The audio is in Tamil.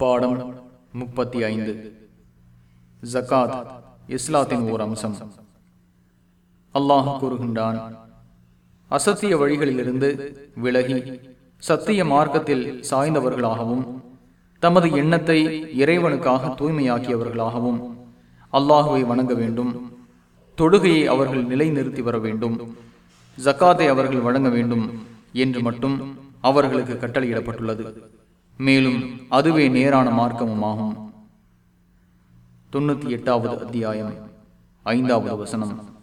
பாடம் முப்பத்தி ஐந்து. ஜகாத் இஸ்லாத்தின் ஓர் அம்சம். அல்லாஹ் கூறுகின்றான் அசத்திய வழிகளிலிருந்து விலகி சத்திய மார்க்கத்தில் சாய்ந்தவர்களாகவும் தமது எண்ணத்தை இறைவனுக்காக தூய்மையாக்கியவர்களாகவும் அல்லாஹுவை வணங்க வேண்டும். தொழுகையை அவர்கள் நிலைநிறுத்தி வர வேண்டும். ஜக்காத்தை அவர்கள் வழங்க வேண்டும் என்று மட்டும் அவர்களுக்கு கட்டளையிடப்பட்டுள்ளது. மேலும் அதுவே நேரான மார்க்கமுமாகும். தொண்ணூற்றி தொண்ணூத்தி எட்டாவது அத்தியாயம் ஐந்தாவது வசனம்.